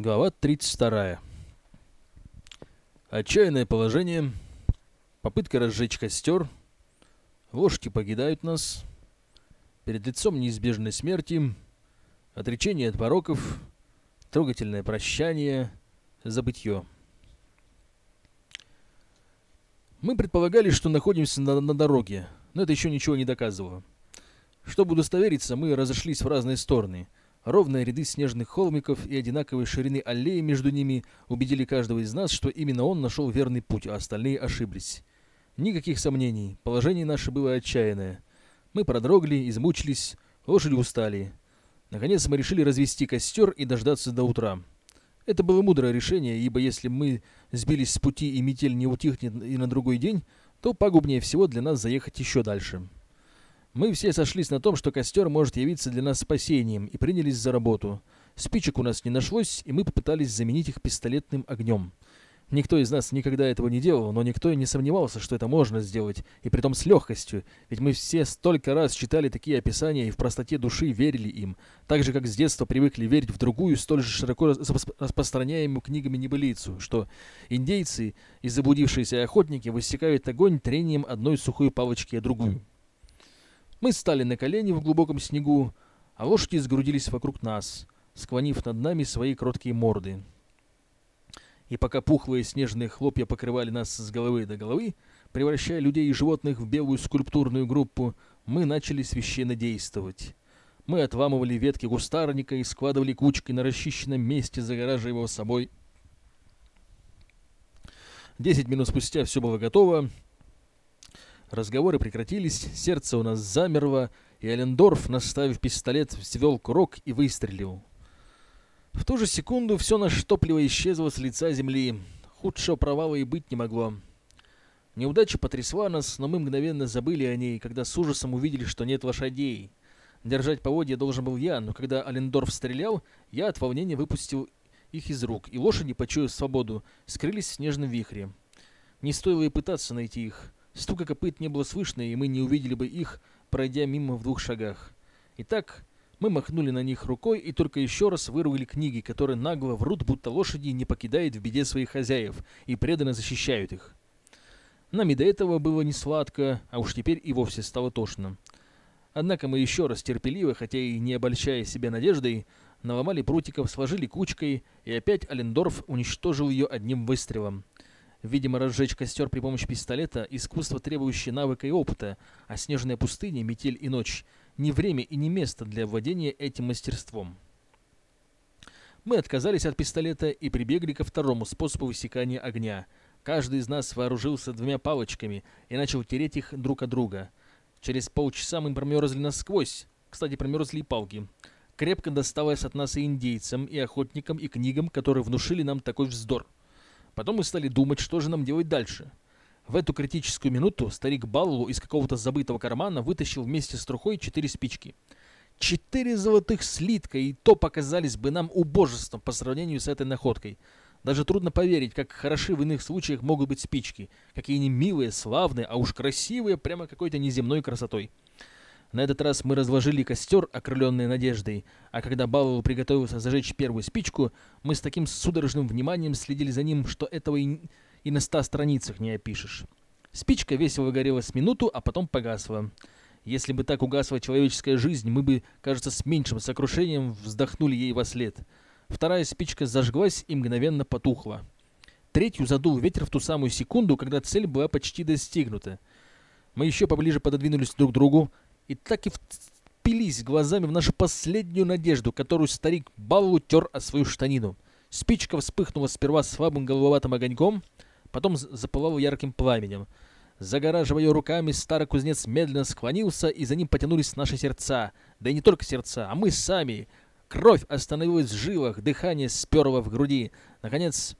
Глава 32. Отчаянное положение. Попытка разжечь костер. Лошади покидают нас. Перед лицом неизбежной смерти. Отречение от пороков. Трогательное прощание. Забытье. Мы предполагали, что находимся на, на дороге, но это еще ничего не доказывало. Чтобы удостовериться, мы разошлись в разные стороны – Ровные ряды снежных холмиков и одинаковой ширины аллеи между ними убедили каждого из нас, что именно он нашел верный путь, а остальные ошиблись. Никаких сомнений, положение наше было отчаянное. Мы продрогли, измучились, лошади устали. Наконец мы решили развести костер и дождаться до утра. Это было мудрое решение, ибо если мы сбились с пути и метель не утихнет и на другой день, то пагубнее всего для нас заехать еще дальше. Мы все сошлись на том, что костер может явиться для нас спасением, и принялись за работу. Спичек у нас не нашлось, и мы попытались заменить их пистолетным огнем. Никто из нас никогда этого не делал, но никто и не сомневался, что это можно сделать, и притом с легкостью, ведь мы все столько раз читали такие описания и в простоте души верили им, так же, как с детства привыкли верить в другую, столь же широко распространяемую книгами небылицу, что индейцы и заблудившиеся охотники высекают огонь трением одной сухой палочки о другую. Мы стали на колени в глубоком снегу, а лошади сгрудились вокруг нас, склонив над нами свои кроткие морды. И пока пухлые снежные хлопья покрывали нас с головы до головы, превращая людей и животных в белую скульптурную группу, мы начали священно действовать. Мы отламывали ветки густарника и складывали кучкой на расчищенном месте, загораживая его собой. Десять минут спустя все было готово, Разговоры прекратились, сердце у нас замерло, и Алендорф, наставив пистолет, взвел курок и выстрелил. В ту же секунду все наше топливо исчезло с лица земли. Худшего провала и быть не могло. Неудача потрясла нас, но мы мгновенно забыли о ней, когда с ужасом увидели, что нет лошадей. Держать поводья должен был я, но когда Алендорф стрелял, я от волнения выпустил их из рук, и лошади, почуяв свободу, скрылись в снежном вихре. Не стоило и пытаться найти их. Стука копыт не было слышно, и мы не увидели бы их, пройдя мимо в двух шагах. Итак, мы махнули на них рукой и только еще раз вырвали книги, которые нагло врут, будто лошади не покидают в беде своих хозяев и преданно защищают их. Нам и до этого было не сладко, а уж теперь и вовсе стало тошно. Однако мы еще раз терпеливо, хотя и не обольщая себя надеждой, наломали прутиков, сложили кучкой, и опять Алендорф уничтожил ее одним выстрелом. Видимо, разжечь костер при помощи пистолета – искусство, требующее навыка и опыта, а снежная пустыня, метель и ночь – не время и не место для владения этим мастерством. Мы отказались от пистолета и прибегли ко второму способу высекания огня. Каждый из нас вооружился двумя палочками и начал тереть их друг от друга. Через полчаса мы промерзли насквозь. Кстати, промерзли и палки. Крепко досталось от нас и индейцам, и охотникам, и книгам, которые внушили нам такой вздор. Потом мы стали думать, что же нам делать дальше. В эту критическую минуту старик Баллу из какого-то забытого кармана вытащил вместе с трухой четыре спички. Четыре золотых слитка, и то показались бы нам убожеством по сравнению с этой находкой. Даже трудно поверить, как хороши в иных случаях могут быть спички. Какие они милые, славные, а уж красивые, прямо какой-то неземной красотой. На этот раз мы разложили костер, окрыленный надеждой, а когда Баллоу приготовился зажечь первую спичку, мы с таким судорожным вниманием следили за ним, что этого и, и на ста страницах не опишешь. Спичка весело горела с минуту, а потом погасла. Если бы так угасла человеческая жизнь, мы бы, кажется, с меньшим сокрушением вздохнули ей во след. Вторая спичка зажглась и мгновенно потухла. Третью задул ветер в ту самую секунду, когда цель была почти достигнута. Мы еще поближе пододвинулись друг к другу, и так и впились глазами в нашу последнюю надежду, которую старик Баллу тер о свою штанину. Спичка вспыхнула сперва слабым голововатым огоньком, потом запылала ярким пламенем. Загораживая ее руками, старый кузнец медленно склонился, и за ним потянулись наши сердца. Да и не только сердца, а мы сами. Кровь остановилась в жилах, дыхание сперло в груди. Наконец,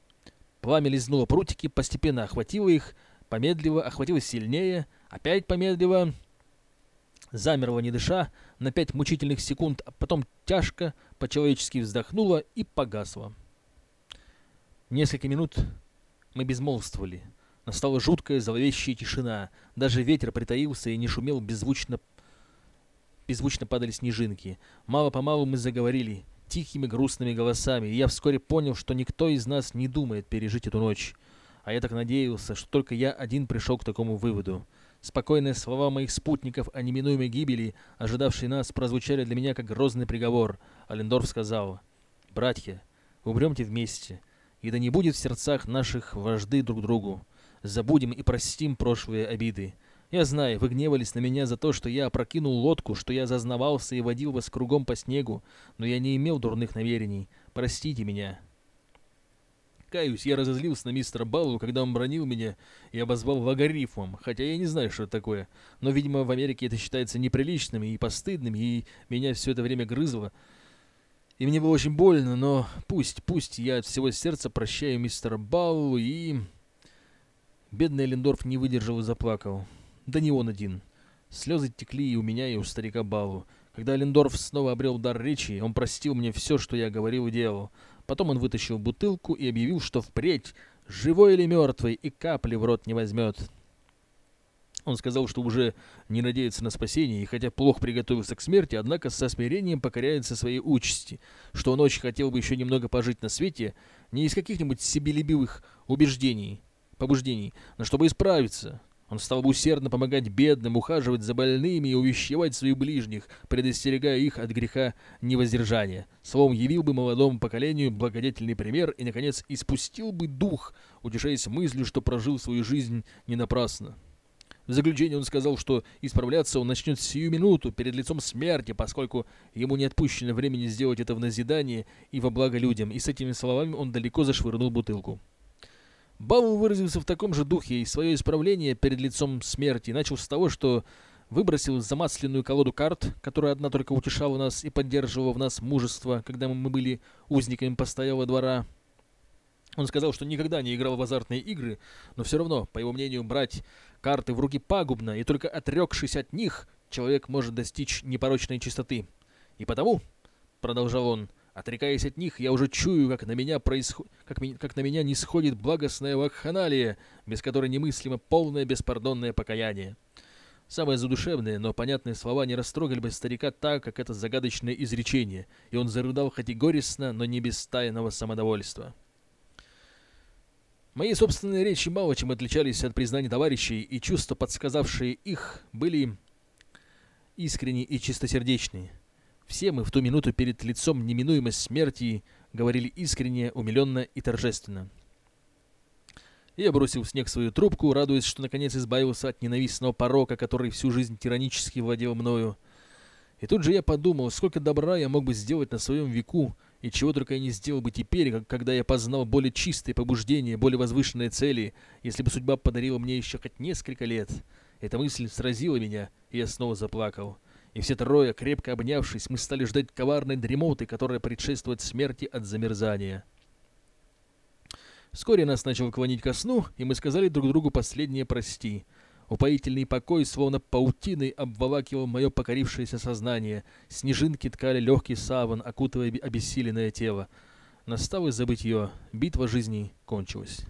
пламя лизнуло прутики, постепенно охватило их, помедлило, охватило сильнее, опять помедлило замерла не дыша на пять мучительных секунд, а потом тяжко, по-человечески вздохнула и погасла. Несколько минут мы безмолвствовали. Настала жуткая зловещая тишина. Даже ветер притаился и не шумел беззвучно беззвучно падали снежинки. Мало-помалу мы заговорили. тихими грустными голосами, и я вскоре понял, что никто из нас не думает пережить эту ночь. А я так надеялся, что только я один пришел к такому выводу. Спокойные слова моих спутников о неминуемой гибели, ожидавшей нас, прозвучали для меня как грозный приговор. Алендорф сказал, «Братья, умремте вместе, и да не будет в сердцах наших вожды друг другу. Забудем и простим прошлые обиды. Я знаю, вы гневались на меня за то, что я опрокинул лодку, что я зазнавался и водил вас кругом по снегу, но я не имел дурных намерений. Простите меня». Каюсь, я разозлился на мистера Баллу, когда он бронил меня и обозвал логарифмом, хотя я не знаю, что это такое. Но, видимо, в Америке это считается неприличным и постыдным, и меня все это время грызло. И мне было очень больно, но пусть, пусть я от всего сердца прощаю мистера Баллу и... Бедный Лендорф не выдержал и заплакал. Да не он один. Слезы текли и у меня, и у старика Балу. Когда Лендорф снова обрел дар речи, он простил мне все, что я говорил и делал. Потом он вытащил бутылку и объявил, что впредь, живой или мертвый, и капли в рот не возьмет. Он сказал, что уже не надеется на спасение, и хотя плохо приготовился к смерти, однако со смирением покоряется своей участи, что он очень хотел бы еще немного пожить на свете, не из каких-нибудь себелюбивых убеждений, побуждений, но чтобы исправиться, он стал бы усердно помогать бедным, ухаживать за больными и увещевать своих ближних, предостерегая их от греха невоздержания. Словом, явил бы молодому поколению благодетельный пример и, наконец, испустил бы дух, утешаясь мыслью, что прожил свою жизнь не напрасно. В заключение он сказал, что исправляться он начнет сию минуту перед лицом смерти, поскольку ему не отпущено времени сделать это в назидание и во благо людям, и с этими словами он далеко зашвырнул бутылку. Баул выразился в таком же духе, и свое исправление перед лицом смерти начал с того, что выбросил замасленную колоду карт, которая одна только утешала нас и поддерживала в нас мужество, когда мы были узниками постоялого двора. Он сказал, что никогда не играл в азартные игры, но все равно, по его мнению, брать карты в руки пагубно, и только отрекшись от них, человек может достичь непорочной чистоты. И потому, продолжал он, Отрекаясь от них, я уже чую, как на меня, происход... как, как на меня не сходит благостная вакханалия, без которой немыслимо полное беспардонное покаяние. Самые задушевные, но понятные слова не растрогали бы старика так, как это загадочное изречение, и он зарыдал хоть и горестно, но не без тайного самодовольства. Мои собственные речи мало чем отличались от признаний товарищей, и чувства, подсказавшие их, были искренние и чистосердечные. Все мы в ту минуту перед лицом неминуемой смерти говорили искренне, умиленно и торжественно. Я бросил в снег свою трубку, радуясь, что наконец избавился от ненавистного порока, который всю жизнь тиранически владел мною. И тут же я подумал, сколько добра я мог бы сделать на своем веку, и чего только я не сделал бы теперь, когда я познал более чистые побуждения, более возвышенные цели, если бы судьба подарила мне еще хоть несколько лет. Эта мысль сразила меня, и я снова заплакал и все трое, крепко обнявшись, мы стали ждать коварной дремоты, которая предшествует смерти от замерзания. Вскоре нас начал клонить ко сну, и мы сказали друг другу последнее «прости». Упоительный покой, словно паутиной, обволакивал мое покорившееся сознание. Снежинки ткали легкий саван, окутывая обессиленное тело. Настало забытье. Битва жизни кончилась.